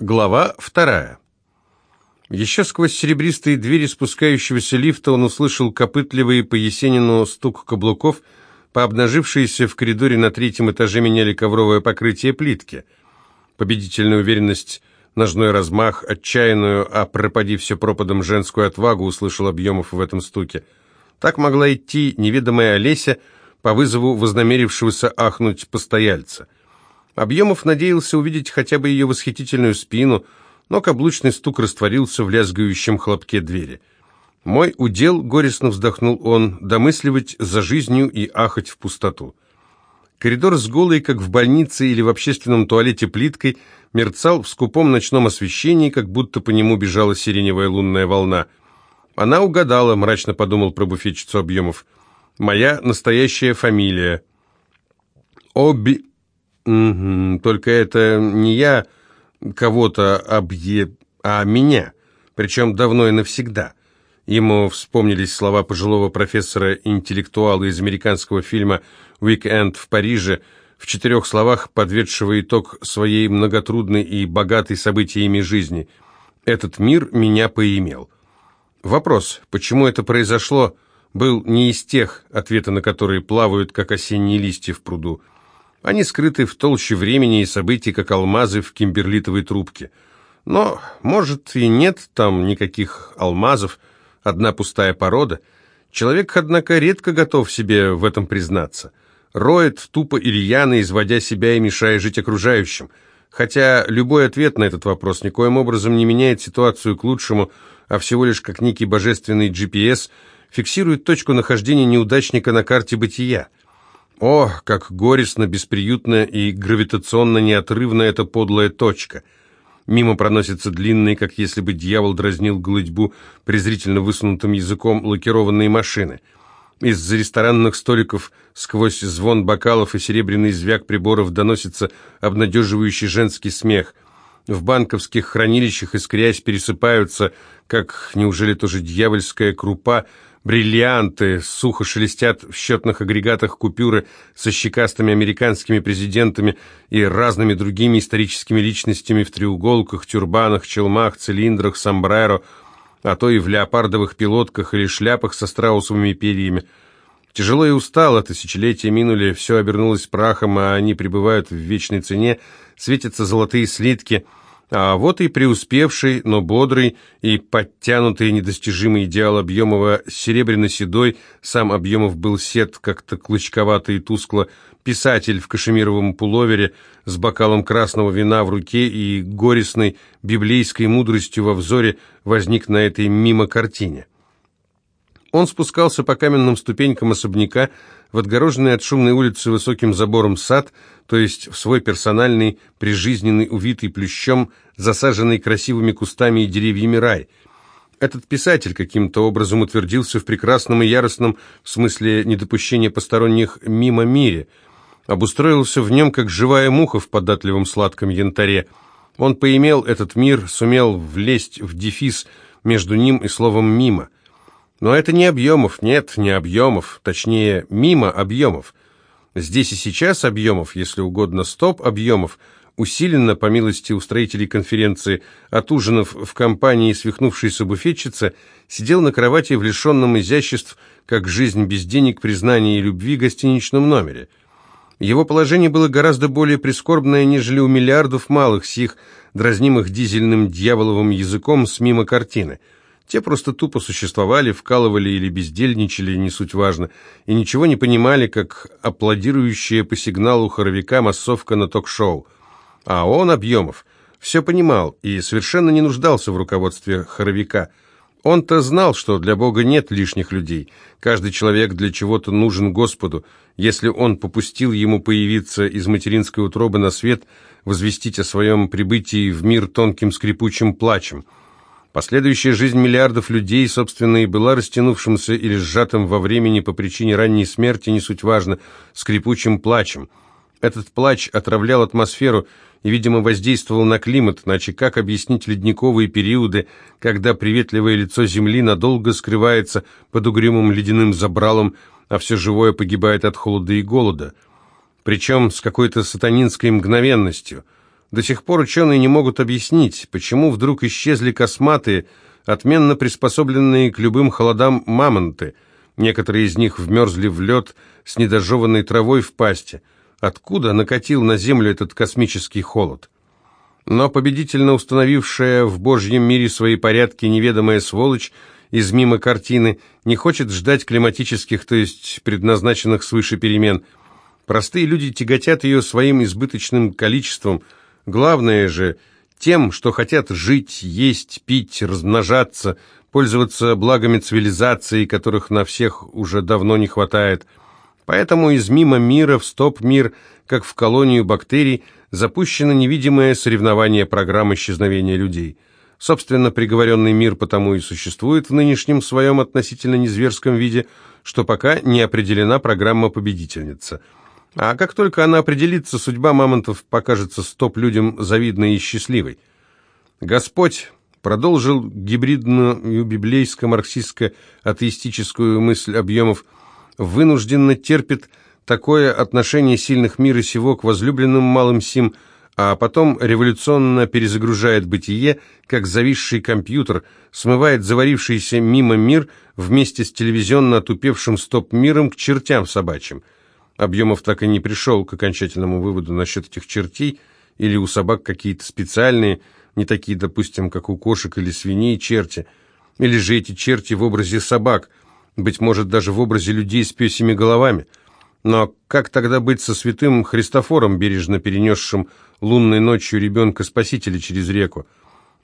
Глава вторая. Еще сквозь серебристые двери спускающегося лифта он услышал копытливый по Есенину стук каблуков, по обнажившейся в коридоре на третьем этаже меняли ковровое покрытие плитки. Победительная уверенность, ножной размах, отчаянную, а пропади все пропадом женскую отвагу услышал Объемов в этом стуке. Так могла идти неведомая Олеся по вызову вознамерившегося ахнуть постояльца – Объемов надеялся увидеть хотя бы ее восхитительную спину, но каблучный стук растворился в лязгающем хлопке двери. «Мой удел», — горестно вздохнул он, — «домысливать за жизнью и ахать в пустоту». Коридор с голой, как в больнице или в общественном туалете плиткой, мерцал в скупом ночном освещении, как будто по нему бежала сиреневая лунная волна. «Она угадала», — мрачно подумал про буфетчицу Объемов. «Моя настоящая фамилия». «Оби...» Угу, только это не я кого-то объе... а меня, причем давно и навсегда. Ему вспомнились слова пожилого профессора-интеллектуала из американского фильма «Уикенд в Париже», в четырех словах подведшего итог своей многотрудной и богатой событиями жизни. «Этот мир меня поимел». Вопрос, почему это произошло, был не из тех, ответы на которые плавают, как осенние листья в пруду. Они скрыты в толще времени и событий, как алмазы в кимберлитовой трубке. Но, может, и нет там никаких алмазов, одна пустая порода. Человек, однако, редко готов себе в этом признаться. Роет тупо и изводя себя и мешая жить окружающим. Хотя любой ответ на этот вопрос никоим образом не меняет ситуацию к лучшему, а всего лишь как некий божественный GPS фиксирует точку нахождения неудачника на карте бытия. О, как горестно, бесприютно и гравитационно неотрывна эта подлая точка. Мимо проносится длинный, как если бы дьявол дразнил голытьбу презрительно высунутым языком лакированные машины. Из-за ресторанных столиков сквозь звон бокалов и серебряный звяк приборов доносится обнадеживающий женский смех. В банковских хранилищах искрясь пересыпаются, как, неужели тоже дьявольская крупа, Бриллианты сухо шелестят в счетных агрегатах купюры со щекастыми американскими президентами и разными другими историческими личностями в треуголках, тюрбанах, челмах, цилиндрах, сомбреро, а то и в леопардовых пилотках или шляпах со страусовыми перьями. Тяжело и устало, тысячелетия минули, все обернулось прахом, а они пребывают в вечной цене, светятся золотые слитки – а вот и преуспевший, но бодрый и подтянутый недостижимый идеал Объемова, серебряно-седой, сам Объемов был сед, как-то клочковато и тускло, писатель в кашемировом пуловере с бокалом красного вина в руке и горестной библейской мудростью во взоре возник на этой мимо картине. Он спускался по каменным ступенькам особняка в отгороженный от шумной улицы высоким забором сад, то есть в свой персональный, прижизненный, увитый плющом, засаженный красивыми кустами и деревьями рай. Этот писатель каким-то образом утвердился в прекрасном и яростном, в смысле недопущения посторонних, мимо мире, обустроился в нем, как живая муха в податливом сладком янтаре. Он поимел этот мир, сумел влезть в дефис между ним и словом «мимо». Но это не объемов, нет, не объемов, точнее, мимо объемов. Здесь и сейчас объемов, если угодно, стоп объемов, усиленно, по милости устроителей конференции, отужинав в компании свихнувшейся буфетчицы, сидел на кровати в лишенном изяществ, как жизнь без денег, признания и любви гостиничном номере. Его положение было гораздо более прискорбное, нежели у миллиардов малых сих, дразнимых дизельным дьяволовым языком с мимо картины – те просто тупо существовали, вкалывали или бездельничали, не суть важно, и ничего не понимали, как аплодирующая по сигналу хоровика массовка на ток-шоу. А он, Объемов, все понимал и совершенно не нуждался в руководстве хоровика. Он-то знал, что для Бога нет лишних людей. Каждый человек для чего-то нужен Господу. Если он попустил ему появиться из материнской утробы на свет, возвестить о своем прибытии в мир тонким скрипучим плачем – Последующая жизнь миллиардов людей, собственно, и была растянувшимся или сжатым во времени по причине ранней смерти, не суть важно, скрипучим плачем. Этот плач отравлял атмосферу и, видимо, воздействовал на климат, иначе как объяснить ледниковые периоды, когда приветливое лицо Земли надолго скрывается под угрюмым ледяным забралом, а все живое погибает от холода и голода? Причем с какой-то сатанинской мгновенностью – До сих пор ученые не могут объяснить, почему вдруг исчезли косматые, отменно приспособленные к любым холодам мамонты. Некоторые из них вмерзли в лед с недожеванной травой в пасти. Откуда накатил на Землю этот космический холод? Но победительно установившая в Божьем мире свои порядки неведомая сволочь из мимо картины не хочет ждать климатических, то есть предназначенных свыше перемен. Простые люди тяготят ее своим избыточным количеством. Главное же тем, что хотят жить, есть, пить, размножаться, пользоваться благами цивилизации, которых на всех уже давно не хватает. Поэтому из мимо мира в стоп-мир, как в колонию бактерий, запущено невидимое соревнование программ исчезновения людей – Собственно, приговоренный мир потому и существует в нынешнем своем относительно незверском виде, что пока не определена программа победительница. А как только она определится, судьба мамонтов покажется стоп-людям завидной и счастливой. Господь продолжил гибридную библейско-марксистско-атеистическую мысль объемов, вынужденно терпит такое отношение сильных мира сего к возлюбленным малым сим – а потом революционно перезагружает бытие, как зависший компьютер, смывает заварившийся мимо мир вместе с телевизионно отупевшим стоп-миром к чертям собачьим. Объемов так и не пришел к окончательному выводу насчет этих чертей, или у собак какие-то специальные, не такие, допустим, как у кошек или свиней, черти, или же эти черти в образе собак, быть может, даже в образе людей с пёсими головами – но как тогда быть со святым Христофором, бережно перенесшим лунной ночью ребенка-спасителя через реку?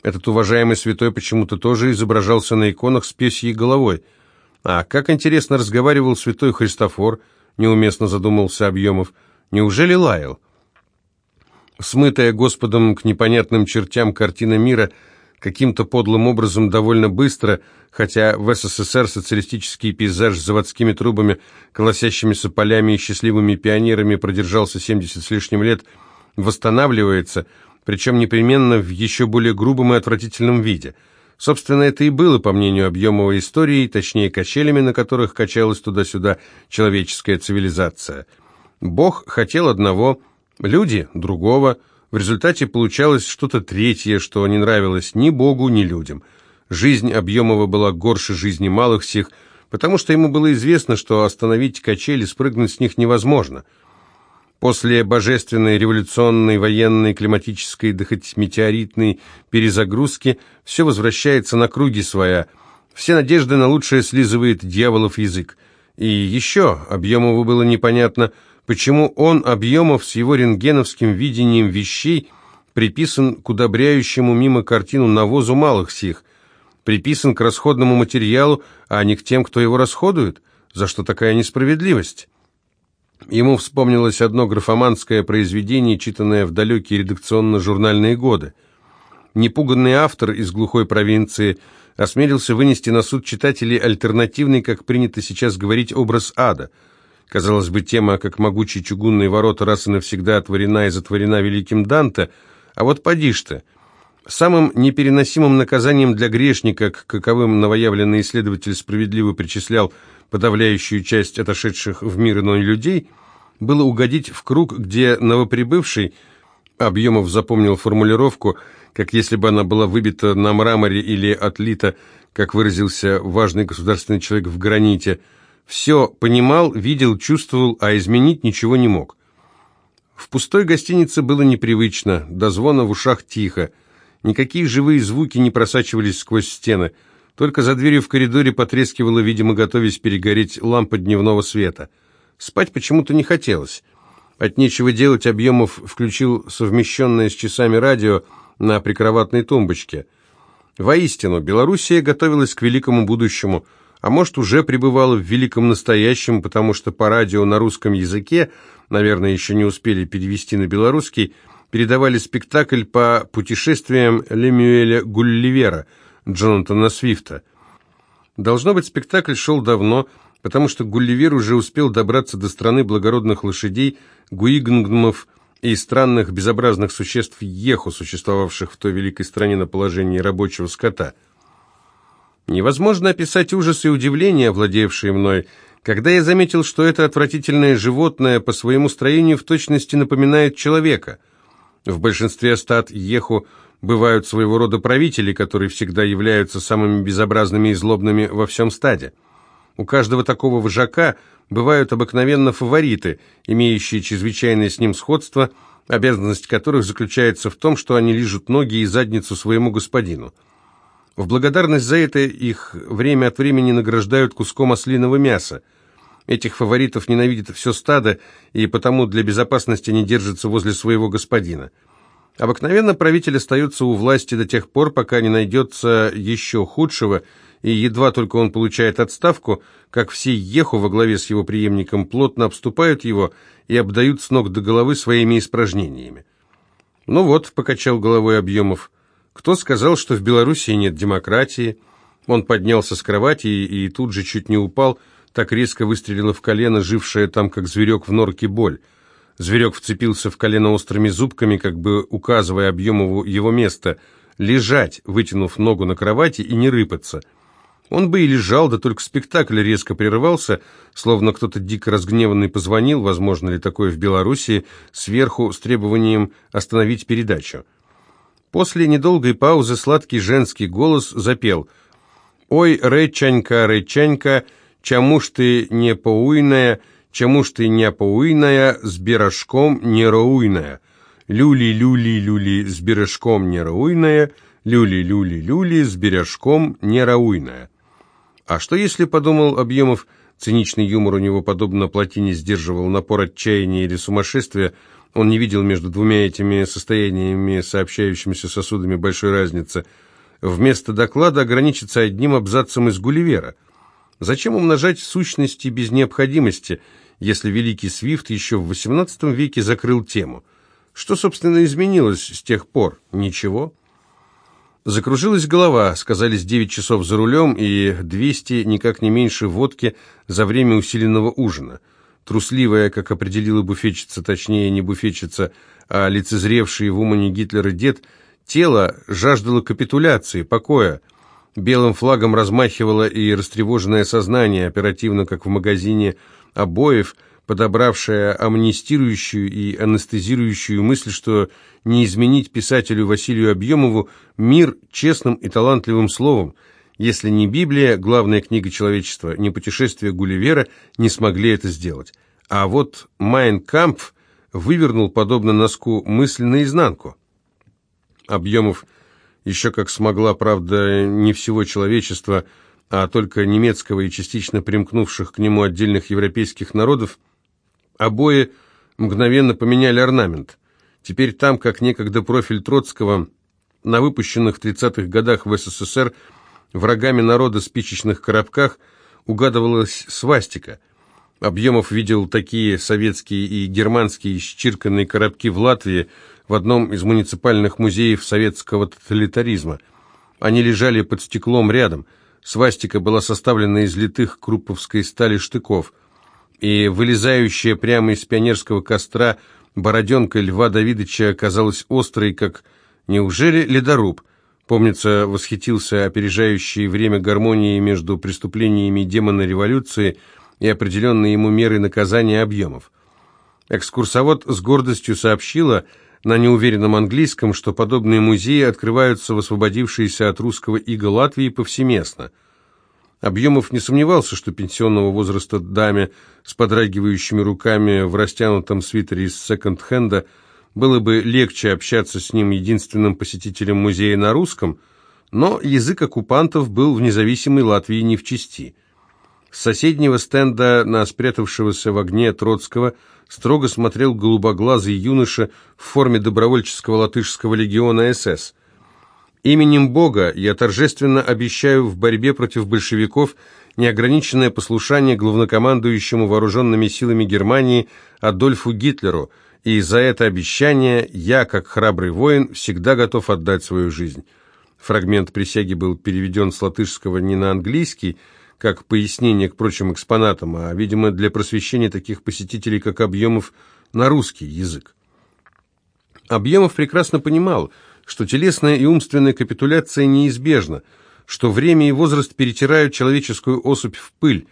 Этот уважаемый святой почему-то тоже изображался на иконах с песьей головой. А как интересно разговаривал святой Христофор, неуместно задумался Объемов. Неужели лаял? Смытая Господом к непонятным чертям картина мира – каким-то подлым образом довольно быстро, хотя в СССР социалистический пейзаж с заводскими трубами, колосящимися полями и счастливыми пионерами продержался 70 с лишним лет, восстанавливается, причем непременно в еще более грубом и отвратительном виде. Собственно, это и было, по мнению объемовой истории, точнее качелями, на которых качалась туда-сюда человеческая цивилизация. Бог хотел одного, люди – другого – в результате получалось что-то третье, что не нравилось ни Богу, ни людям. Жизнь Объемова была горше жизни малых сих, потому что ему было известно, что остановить качели, спрыгнуть с них невозможно. После божественной, революционной, военной, климатической, да хоть метеоритной перезагрузки все возвращается на круги своя. Все надежды на лучшее слизывает дьяволов язык. И еще Объемову было непонятно – почему он, Объемов, с его рентгеновским видением вещей, приписан к удобряющему мимо картину навозу малых сих, приписан к расходному материалу, а не к тем, кто его расходует? За что такая несправедливость? Ему вспомнилось одно графоманское произведение, читанное в далекие редакционно-журнальные годы. Непуганный автор из глухой провинции осмелился вынести на суд читателей альтернативный, как принято сейчас говорить, образ ада – Казалось бы, тема, как могучие чугунные ворота, раз и навсегда отворена и затворена великим Данте, а вот поди ты. Самым непереносимым наказанием для грешника, к каковым новоявленный исследователь справедливо причислял подавляющую часть отошедших в мир иной людей, было угодить в круг, где новоприбывший, Объемов запомнил формулировку, как если бы она была выбита на мраморе или отлита, как выразился важный государственный человек в граните – все понимал, видел, чувствовал, а изменить ничего не мог. В пустой гостинице было непривычно, до звона в ушах тихо. Никакие живые звуки не просачивались сквозь стены. Только за дверью в коридоре потрескивала, видимо, готовясь перегореть лампа дневного света. Спать почему-то не хотелось. От нечего делать Объемов включил совмещенное с часами радио на прикроватной тумбочке. Воистину, Белоруссия готовилась к великому будущему – а может, уже пребывала в великом настоящем, потому что по радио на русском языке, наверное, еще не успели перевести на белорусский, передавали спектакль по путешествиям Лемюэля Гулливера, Джонатана Свифта. Должно быть, спектакль шел давно, потому что Гулливер уже успел добраться до страны благородных лошадей, гуигнгмов и странных безобразных существ Еху, существовавших в той великой стране на положении рабочего скота – Невозможно описать ужас и удивление, овладевшие мной, когда я заметил, что это отвратительное животное по своему строению в точности напоминает человека. В большинстве стад Еху бывают своего рода правители, которые всегда являются самыми безобразными и злобными во всем стаде. У каждого такого вожака бывают обыкновенно фавориты, имеющие чрезвычайное с ним сходство, обязанность которых заключается в том, что они лижут ноги и задницу своему господину. В благодарность за это их время от времени награждают куском ослиного мяса. Этих фаворитов ненавидит все стадо, и потому для безопасности не держатся возле своего господина. Обыкновенно правитель остается у власти до тех пор, пока не найдется еще худшего, и едва только он получает отставку, как все Еху во главе с его преемником плотно обступают его и обдают с ног до головы своими испражнениями. «Ну вот», — покачал головой Объемов, — «кто сказал, что в Белоруссии нет демократии?» Он поднялся с кровати и, и тут же чуть не упал, так резко выстрелила в колено, жившая там, как зверек в норке, боль. Зверек вцепился в колено острыми зубками, как бы указывая Объемову его место — лежать, вытянув ногу на кровати и не рыпаться. Он бы и лежал, да только спектакль резко прерывался, словно кто-то дико разгневанный позвонил, возможно ли такое в Белоруссии, сверху с требованием остановить передачу. После недолгой паузы сладкий женский голос запел «Ой, речанька, речанька, чему ж ты не поуйная, чему ж ты не поуйная, с бережком не роуйная, люли-люли-люли, с бережком не роуйная, люли-люли-люли, с бережком не роуйная». А что если, подумал Объемов, циничный юмор у него, подобно плотине, сдерживал напор отчаяния или сумасшествия, он не видел между двумя этими состояниями, сообщающимися сосудами, большой разницы. Вместо доклада ограничиться одним абзацем из Гулливера. Зачем умножать сущности без необходимости, если великий Свифт еще в XVIII веке закрыл тему? Что, собственно, изменилось с тех пор? Ничего. Закружилась голова, сказались 9 часов за рулем и 200, никак не меньше, водки за время усиленного ужина. Трусливая, как определила буфетчица, точнее не буфетчица, а лицезревший в умане Гитлера дед, тело жаждало капитуляции, покоя. Белым флагом размахивало и растревоженное сознание, оперативно, как в магазине обоев – подобравшая амнистирующую и анестезирующую мысль, что не изменить писателю Василию Объемову мир честным и талантливым словом, если не Библия, главная книга человечества, не путешествие Гулливера, не смогли это сделать. А вот Майн Кампф вывернул, подобно носку, мысль наизнанку. Объемов еще как смогла, правда, не всего человечества, а только немецкого и частично примкнувших к нему отдельных европейских народов, Обои мгновенно поменяли орнамент. Теперь там, как некогда профиль Троцкого, на выпущенных в 30-х годах в СССР врагами народа спичечных коробках угадывалась свастика. Объемов видел такие советские и германские исчирканные коробки в Латвии в одном из муниципальных музеев советского тоталитаризма. Они лежали под стеклом рядом. Свастика была составлена из литых круповской стали штыков – и вылезающая прямо из пионерского костра бороденка Льва Давидовича оказалась острой, как «Неужели ледоруб?» Помнится, восхитился опережающей время гармонии между преступлениями демона революции и определенной ему мерой наказания объемов. Экскурсовод с гордостью сообщила на неуверенном английском, что подобные музеи открываются в освободившейся от русского ига Латвии повсеместно – Объемов не сомневался, что пенсионного возраста даме с подрагивающими руками в растянутом свитере из секонд-хенда было бы легче общаться с ним единственным посетителем музея на русском, но язык оккупантов был в независимой Латвии не в чести. С соседнего стенда на спрятавшегося в огне Троцкого строго смотрел голубоглазый юноша в форме добровольческого латышского легиона СС – Именем Бога я торжественно обещаю в борьбе против большевиков неограниченное послушание главнокомандующему вооруженными силами Германии Адольфу Гитлеру, и за это обещание я, как храбрый воин, всегда готов отдать свою жизнь. Фрагмент присяги был переведен с латышского не на английский, как пояснение к прочим экспонатам, а, видимо, для просвещения таких посетителей, как Объемов, на русский язык. Объемов прекрасно понимал – что телесная и умственная капитуляция неизбежна, что время и возраст перетирают человеческую особь в пыль.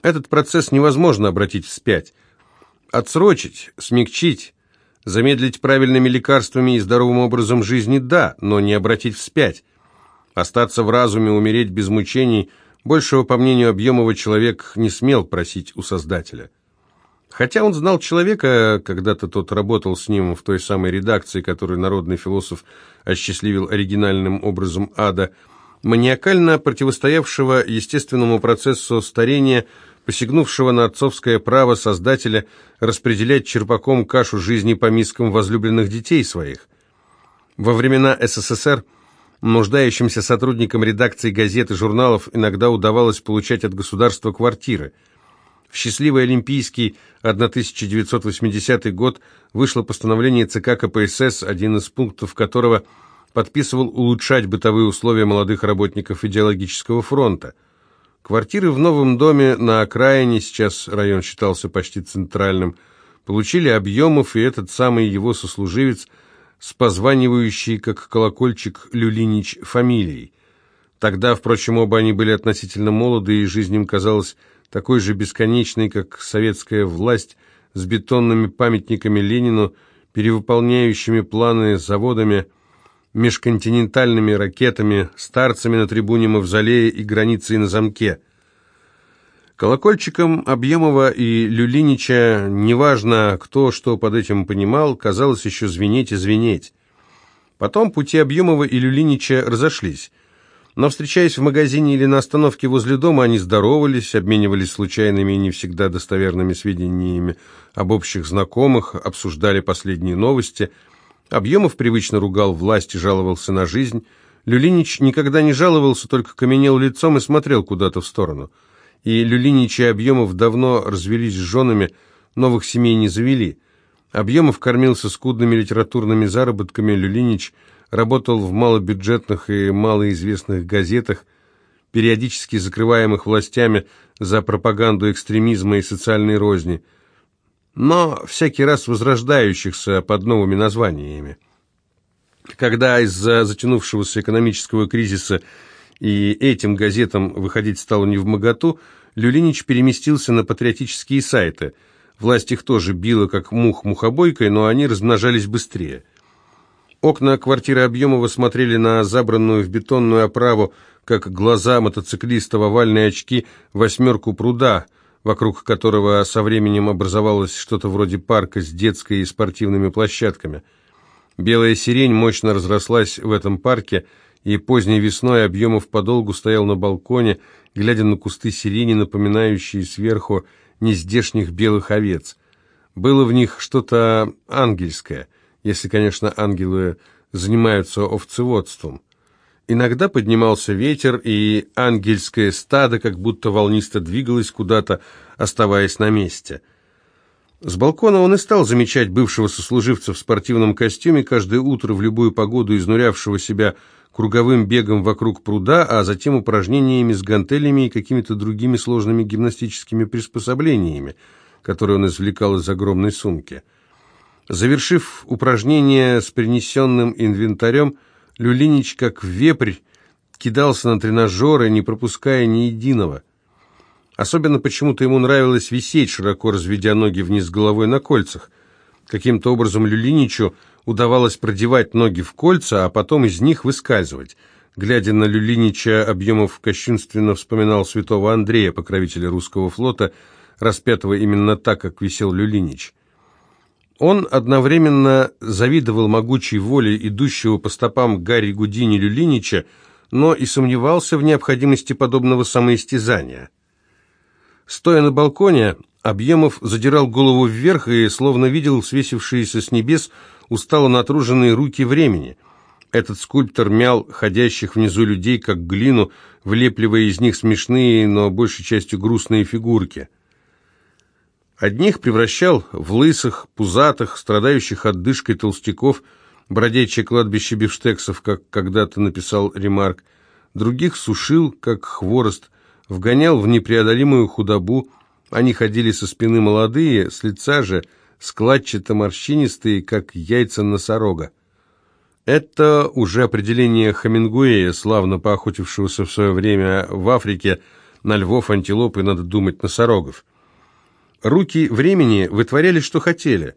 Этот процесс невозможно обратить вспять. Отсрочить, смягчить, Замедлить правильными лекарствами и здоровым образом жизни – да, но не обратить вспять. Остаться в разуме, умереть без мучений – большего, по мнению Объемова, человек не смел просить у Создателя. Хотя он знал человека, когда-то тот работал с ним в той самой редакции, которую народный философ осчастливил оригинальным образом ада, маниакально противостоявшего естественному процессу старения, посягнувшего на отцовское право создателя распределять черпаком кашу жизни по мискам возлюбленных детей своих. Во времена СССР нуждающимся сотрудникам редакции газет и журналов иногда удавалось получать от государства квартиры – в счастливый Олимпийский 1980 год вышло постановление ЦК КПСС, один из пунктов которого подписывал улучшать бытовые условия молодых работников идеологического фронта. Квартиры в новом доме на окраине, сейчас район считался почти центральным, получили объемов, и этот самый его сослуживец с позванивающей, как колокольчик, Люлинич фамилией. Тогда, впрочем, оба они были относительно молоды, и жизнь им казалась такой же бесконечной, как советская власть, с бетонными памятниками Ленину, перевыполняющими планы заводами, межконтинентальными ракетами, старцами на трибуне Мавзолея и границей на замке. Колокольчиком Объемова и Люлинича, неважно, кто что под этим понимал, казалось еще звенеть и звенеть. Потом пути Объемова и Люлинича разошлись. Но, встречаясь в магазине или на остановке возле дома, они здоровались, обменивались случайными и не всегда достоверными сведениями об общих знакомых, обсуждали последние новости. Объемов привычно ругал власть и жаловался на жизнь. Люлинич никогда не жаловался, только каменел лицом и смотрел куда-то в сторону. И Люлинич и Объемов давно развелись с женами, новых семей не завели. Объемов кормился скудными литературными заработками, Люлинич – работал в малобюджетных и малоизвестных газетах, периодически закрываемых властями за пропаганду экстремизма и социальной розни, но всякий раз возрождающихся под новыми названиями. Когда из-за затянувшегося экономического кризиса и этим газетам выходить стало не в моготу, Люлинич переместился на патриотические сайты. Власть их тоже била, как мух мухобойкой, но они размножались быстрее. Окна квартиры Объемова смотрели на забранную в бетонную оправу, как глаза мотоциклиста в овальные очки, восьмерку пруда, вокруг которого со временем образовалось что-то вроде парка с детской и спортивными площадками. Белая сирень мощно разрослась в этом парке, и поздней весной Объемов подолгу стоял на балконе, глядя на кусты сирени, напоминающие сверху нездешних белых овец. Было в них что-то ангельское — если, конечно, ангелы занимаются овцеводством. Иногда поднимался ветер, и ангельское стадо как будто волнисто двигалось куда-то, оставаясь на месте. С балкона он и стал замечать бывшего сослуживца в спортивном костюме каждое утро в любую погоду, изнурявшего себя круговым бегом вокруг пруда, а затем упражнениями с гантелями и какими-то другими сложными гимнастическими приспособлениями, которые он извлекал из огромной сумки. Завершив упражнение с принесенным инвентарем, Люлинич, как вепрь, кидался на тренажеры, не пропуская ни единого. Особенно почему-то ему нравилось висеть, широко разведя ноги вниз головой на кольцах. Каким-то образом Люлиничу удавалось продевать ноги в кольца, а потом из них выскальзывать. Глядя на Люлинича, Объемов кощунственно вспоминал святого Андрея, покровителя русского флота, распятого именно так, как висел Люлинич. Он одновременно завидовал могучей воле идущего по стопам Гарри Гудини Люлинича, но и сомневался в необходимости подобного самоистязания. Стоя на балконе, Объемов задирал голову вверх и словно видел свесившиеся с небес устало натруженные руки времени. Этот скульптор мял ходящих внизу людей, как глину, влепливая из них смешные, но большей частью грустные фигурки – Одних превращал в лысых, пузатых, страдающих отдышкой толстяков, бродячее кладбище бифштексов, как когда-то написал Ремарк, других сушил, как хворост, вгонял в непреодолимую худобу, они ходили со спины молодые, с лица же складчато-морщинистые, как яйца носорога. Это уже определение Хемингуэя, славно поохотившегося в свое время в Африке на львов, антилоп и, надо думать, носорогов. Руки времени вытворяли, что хотели.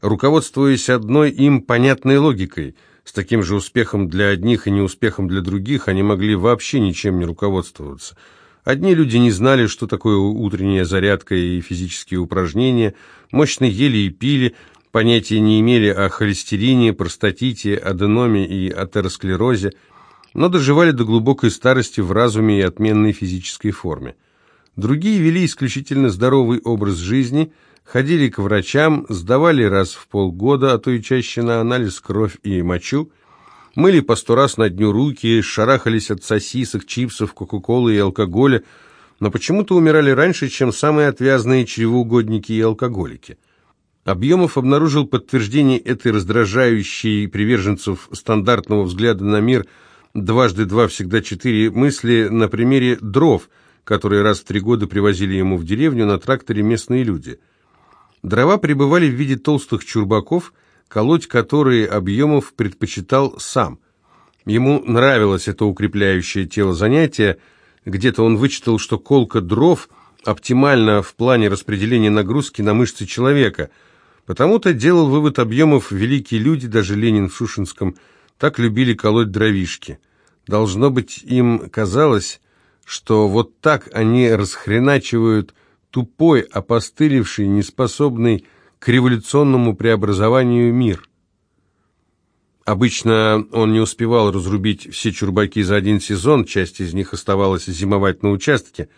руководствуясь одной им понятной логикой. С таким же успехом для одних и неуспехом для других они могли вообще ничем не руководствоваться. Одни люди не знали, что такое утренняя зарядка и физические упражнения, мощно ели и пили, понятия не имели о холестерине, простатите, аденоме и атеросклерозе, но доживали до глубокой старости в разуме и отменной физической форме. Другие вели исключительно здоровый образ жизни, ходили к врачам, сдавали раз в полгода, а то и чаще на анализ кровь и мочу, мыли по сто раз на дню руки, шарахались от сосисок, чипсов, кока-колы и алкоголя, но почему-то умирали раньше, чем самые отвязные чревоугодники и алкоголики. Объемов обнаружил подтверждение этой раздражающей приверженцев стандартного взгляда на мир «дважды два всегда четыре» мысли на примере дров – которые раз в три года привозили ему в деревню на тракторе местные люди. Дрова прибывали в виде толстых чурбаков, колоть которые объемов предпочитал сам. Ему нравилось это укрепляющее тело занятие, где-то он вычитал, что колка дров оптимальна в плане распределения нагрузки на мышцы человека, потому-то делал вывод объемов великие люди, даже Ленин в Шушинском, так любили колоть дровишки. Должно быть, им казалось, что вот так они расхреначивают тупой, опостылевший, неспособный к революционному преобразованию мир. Обычно он не успевал разрубить все чурбаки за один сезон, часть из них оставалась зимовать на участке.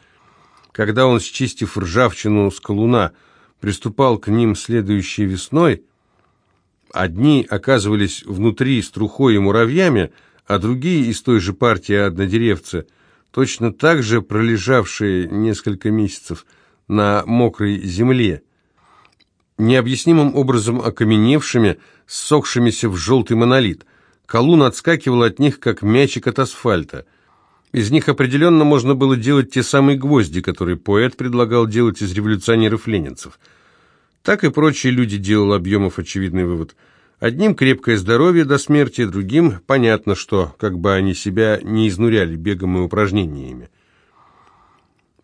Когда он, счистив ржавчину с колуна, приступал к ним следующей весной, одни оказывались внутри с трухой и муравьями, а другие из той же партии однодеревцы – точно так же пролежавшие несколько месяцев на мокрой земле, необъяснимым образом окаменевшими, ссохшимися в желтый монолит. Колун отскакивал от них, как мячик от асфальта. Из них определенно можно было делать те самые гвозди, которые поэт предлагал делать из революционеров-ленинцев. Так и прочие люди делал Объемов очевидный вывод – Одним крепкое здоровье до смерти, другим понятно, что, как бы они себя не изнуряли бегом и упражнениями.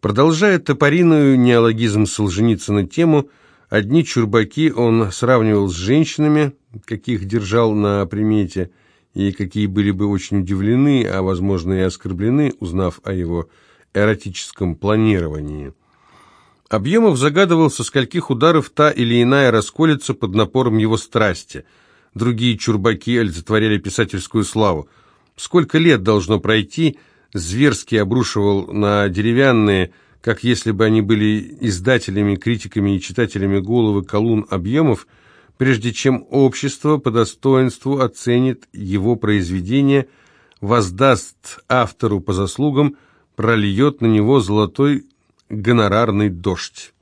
Продолжая топориную неологизм Солженицына тему, одни чурбаки он сравнивал с женщинами, каких держал на примете, и какие были бы очень удивлены, а возможно и оскорблены, узнав о его эротическом планировании. Объемов загадывал, со скольких ударов та или иная расколется под напором его страсти. Другие чурбаки олицетворяли писательскую славу. Сколько лет должно пройти, зверски обрушивал на деревянные, как если бы они были издателями, критиками и читателями головы колун объемов, прежде чем общество по достоинству оценит его произведение, воздаст автору по заслугам, прольет на него золотой гонорарный дождь.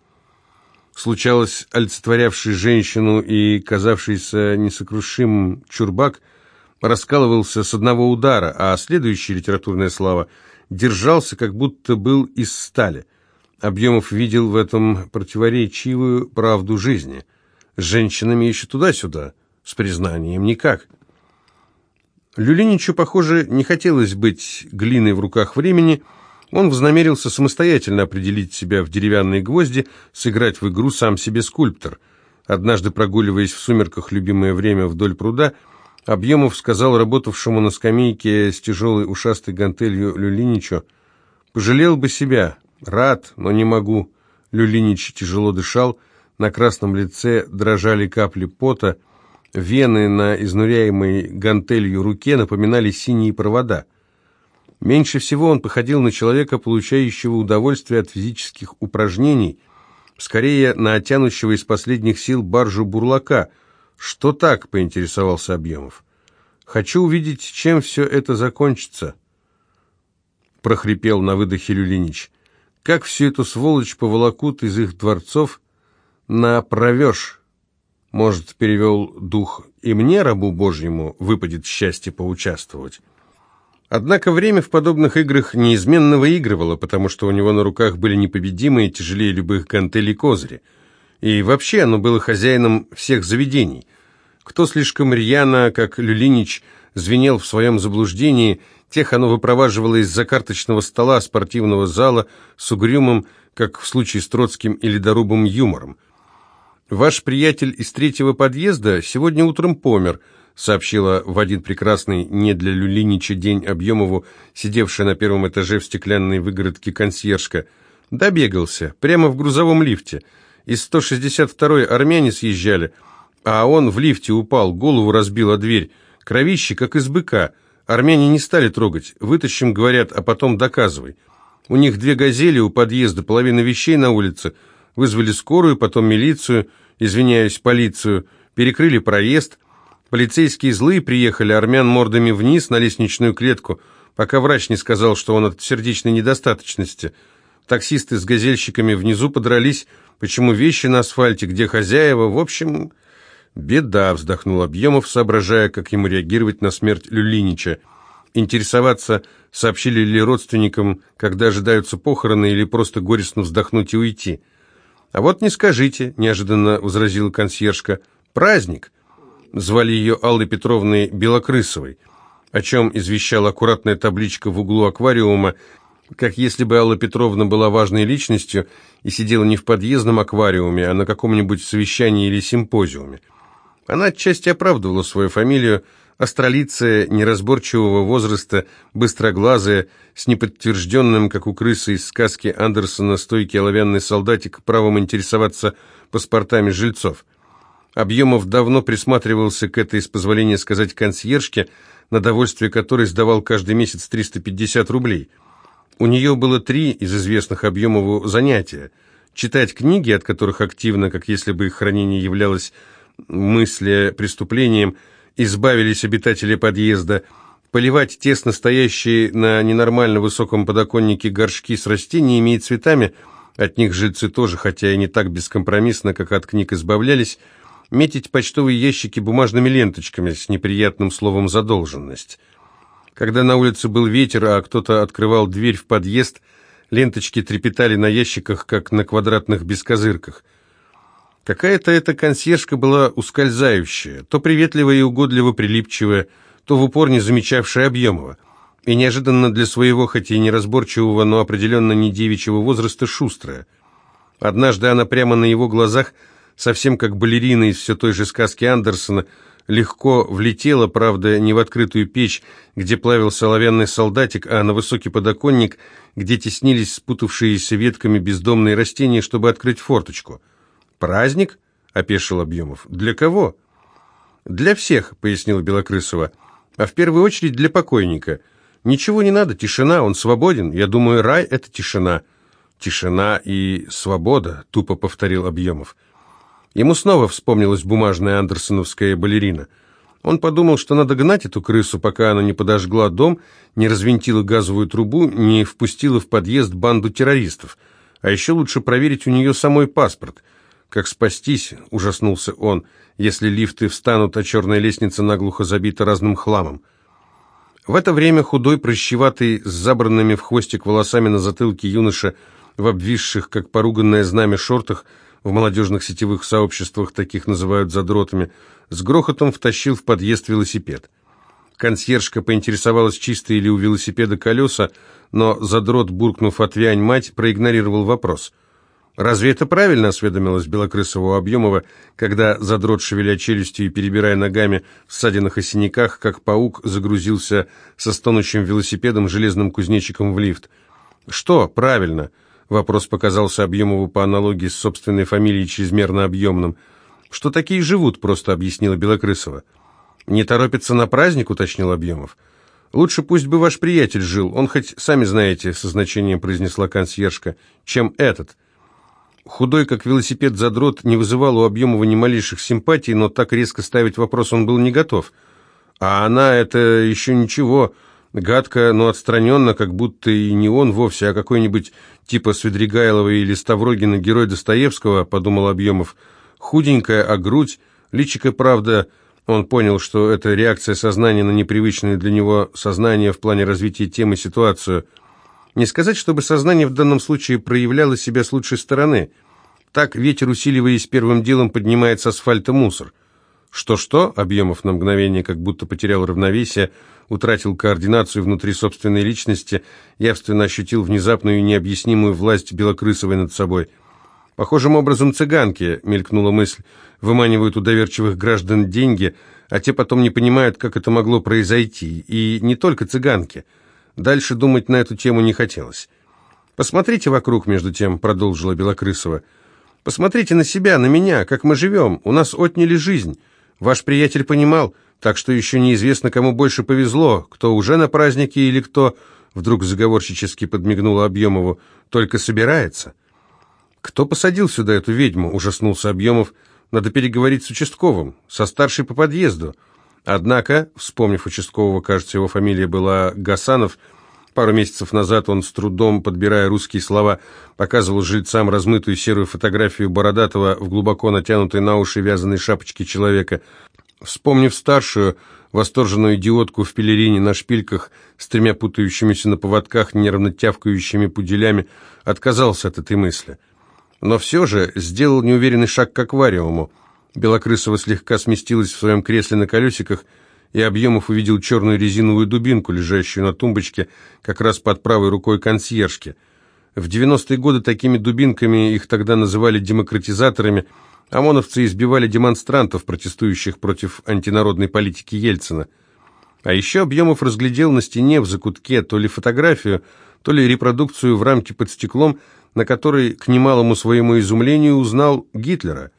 Случалось, олицетворявший женщину и казавшийся несокрушимым чурбак раскалывался с одного удара, а следующая литературная слава держался, как будто был из стали. Объемов видел в этом противоречивую правду жизни. С женщинами еще туда-сюда, с признанием никак. Люлиничу, похоже, не хотелось быть глиной в руках времени – он вознамерился самостоятельно определить себя в деревянные гвозди, сыграть в игру сам себе скульптор. Однажды, прогуливаясь в сумерках любимое время вдоль пруда, Объемов сказал работавшему на скамейке с тяжелой ушастой гантелью Люлиничу, «Пожалел бы себя, рад, но не могу». Люлинич тяжело дышал, на красном лице дрожали капли пота, вены на изнуряемой гантелью руке напоминали синие провода – Меньше всего он походил на человека, получающего удовольствие от физических упражнений, скорее на оттянущего из последних сил баржу бурлака. «Что так?» — поинтересовался Объемов. «Хочу увидеть, чем все это закончится», — прохрипел на выдохе Люлинич. «Как всю эту сволочь поволокут из их дворцов на провеж?» Может, перевел дух, и мне, рабу Божьему, выпадет счастье поучаствовать. Однако время в подобных играх неизменно выигрывало, потому что у него на руках были непобедимые, тяжелее любых гантелей козыри. И вообще оно было хозяином всех заведений. Кто слишком рьяно, как Люлинич, звенел в своем заблуждении, тех оно выпроваживало из-за карточного стола спортивного зала с угрюмым, как в случае с Троцким или Дорубом, юмором. «Ваш приятель из третьего подъезда сегодня утром помер», сообщила в один прекрасный не для Люлинича день Объемову, сидевшая на первом этаже в стеклянной выгородке консьержка. Добегался, прямо в грузовом лифте. Из 162-й армяне съезжали, а он в лифте упал, голову разбил о дверь. Кровище, как из быка. Армяне не стали трогать. Вытащим, говорят, а потом доказывай. У них две газели у подъезда, половина вещей на улице – Вызвали скорую, потом милицию, извиняюсь, полицию, перекрыли проезд. Полицейские злые приехали, армян мордами вниз на лестничную клетку, пока врач не сказал, что он от сердечной недостаточности. Таксисты с газельщиками внизу подрались, почему вещи на асфальте, где хозяева, в общем... «Беда», — вздохнул Объемов, соображая, как ему реагировать на смерть Люлинича. Интересоваться, сообщили ли родственникам, когда ожидаются похороны, или просто горестно вздохнуть и уйти. «А вот не скажите», — неожиданно возразила консьержка. «Праздник». Звали ее Аллой Петровной Белокрысовой, о чем извещала аккуратная табличка в углу аквариума, как если бы Алла Петровна была важной личностью и сидела не в подъездном аквариуме, а на каком-нибудь совещании или симпозиуме. Она отчасти оправдывала свою фамилию, Астролиция неразборчивого возраста, быстроглазая, с неподтвержденным, как у крысы из сказки Андерсона, стойкий оловянный солдатик, правом интересоваться паспортами жильцов. Объемов давно присматривался к этой, с позволения сказать, консьержке, на довольствие которой сдавал каждый месяц 350 рублей. У нее было три из известных Объемову занятия. Читать книги, от которых активно, как если бы их хранение являлось мысли преступлением – избавились обитатели подъезда, поливать тесно стоящие на ненормально высоком подоконнике горшки с растениями и цветами, от них жильцы тоже, хотя и не так бескомпромиссно, как от книг избавлялись, метить почтовые ящики бумажными ленточками с неприятным словом «задолженность». Когда на улице был ветер, а кто-то открывал дверь в подъезд, ленточки трепетали на ящиках, как на квадратных бескозырках – Какая-то эта консьержка была ускользающая, то приветливая и угодливо прилипчивая, то в упор не замечавшая Объемова. И неожиданно для своего, хоть и неразборчивого, но определенно не девичьего возраста, шустрая. Однажды она прямо на его глазах, совсем как балерина из все той же сказки Андерсона, легко влетела, правда, не в открытую печь, где плавился оловянный солдатик, а на высокий подоконник, где теснились спутавшиеся ветками бездомные растения, чтобы открыть форточку. «Праздник?» — опешил Объемов. «Для кого?» «Для всех», — пояснил Белокрысова. «А в первую очередь для покойника. Ничего не надо, тишина, он свободен. Я думаю, рай — это тишина». «Тишина и свобода», — тупо повторил Объемов. Ему снова вспомнилась бумажная андерсоновская балерина. Он подумал, что надо гнать эту крысу, пока она не подожгла дом, не развинтила газовую трубу, не впустила в подъезд банду террористов. А еще лучше проверить у нее самой паспорт — как спастись, ужаснулся он, если лифты встанут, а черная лестница наглухо забита разным хламом. В это время худой, прыщеватый, с забранными в хвостик волосами на затылке юноша, в обвисших, как поруганное знамя, шортах, в молодежных сетевых сообществах таких называют задротами, с грохотом втащил в подъезд велосипед. Консьержка поинтересовалась, чистые ли у велосипеда колеса, но задрот, буркнув «отвянь, мать», проигнорировал вопрос – «Разве это правильно?» — осведомилась Белокрысова Объемова, когда, задрот шевеля челюстью и перебирая ногами в ссадинах и синяках, как паук загрузился со стонущим велосипедом железным кузнечиком в лифт. «Что правильно?» — вопрос показался Объемову по аналогии с собственной фамилией чрезмерно объемным. «Что такие живут?» — просто объяснила Белокрысова. «Не торопится на праздник?» — уточнил Объемов. «Лучше пусть бы ваш приятель жил, он хоть, сами знаете, со значением произнесла консьержка, чем этот». Худой, как велосипед задрот, не вызывал у Объемова ни малейших симпатий, но так резко ставить вопрос он был не готов. А она — это еще ничего, гадко, но отстраненно, как будто и не он вовсе, а какой-нибудь типа Свидригайлова или Ставрогина, герой Достоевского, подумал Объемов. Худенькая, а грудь, личико, правда... Он понял, что это реакция сознания на непривычное для него сознание в плане развития темы ситуацию – не сказать, чтобы сознание в данном случае проявляло себя с лучшей стороны. Так ветер, усиливаясь первым делом, поднимает с асфальта мусор. Что-что, Объемов на мгновение как будто потерял равновесие, утратил координацию внутри собственной личности, явственно ощутил внезапную и необъяснимую власть Белокрысовой над собой. Похожим образом цыганки, мелькнула мысль, выманивают у доверчивых граждан деньги, а те потом не понимают, как это могло произойти. И не только цыганки. Дальше думать на эту тему не хотелось. «Посмотрите вокруг, между тем», — продолжила Белокрысова. «Посмотрите на себя, на меня, как мы живем. У нас отняли жизнь. Ваш приятель понимал, так что еще неизвестно, кому больше повезло, кто уже на празднике или кто...» Вдруг заговорщически подмигнула Объемову. «Только собирается». «Кто посадил сюда эту ведьму?» — ужаснулся Объемов. «Надо переговорить с участковым, со старшей по подъезду». Однако, вспомнив участкового, кажется, его фамилия была Гасанов, пару месяцев назад он с трудом, подбирая русские слова, показывал жильцам размытую серую фотографию Бородатого в глубоко натянутой на уши вязаной шапочке человека. Вспомнив старшую, восторженную идиотку в пелерине на шпильках с тремя путающимися на поводках нервно тявкающими пуделями, отказался от этой мысли. Но все же сделал неуверенный шаг к аквариуму. Белокрысова слегка сместилась в своем кресле на колесиках, и Объемов увидел черную резиновую дубинку, лежащую на тумбочке, как раз под правой рукой консьержки. В 90-е годы такими дубинками их тогда называли демократизаторами, ОМОНовцы избивали демонстрантов, протестующих против антинародной политики Ельцина. А еще Объемов разглядел на стене в закутке то ли фотографию, то ли репродукцию в рамке под стеклом, на которой, к немалому своему изумлению, узнал Гитлера.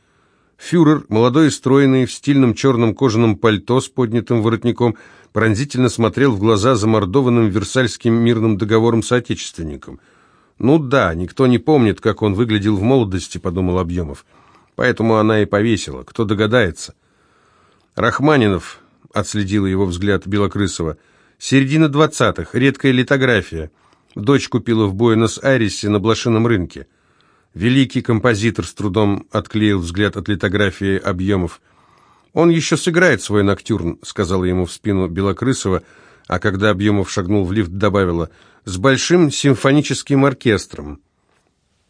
Фюрер, молодой и стройный, в стильном черном кожаном пальто с поднятым воротником, пронзительно смотрел в глаза замордованным Версальским мирным договором соотечественникам. «Ну да, никто не помнит, как он выглядел в молодости», — подумал Объемов. «Поэтому она и повесила. Кто догадается?» «Рахманинов», — отследила его взгляд Белокрысова, — «середина двадцатых, редкая литография. Дочь купила в Буэнос-Айресе на блошином рынке». Великий композитор с трудом отклеил взгляд от литографии объемов. «Он еще сыграет свой ноктюрн», — сказала ему в спину Белокрысова, а когда Объемов шагнул в лифт, добавила, «с большим симфоническим оркестром».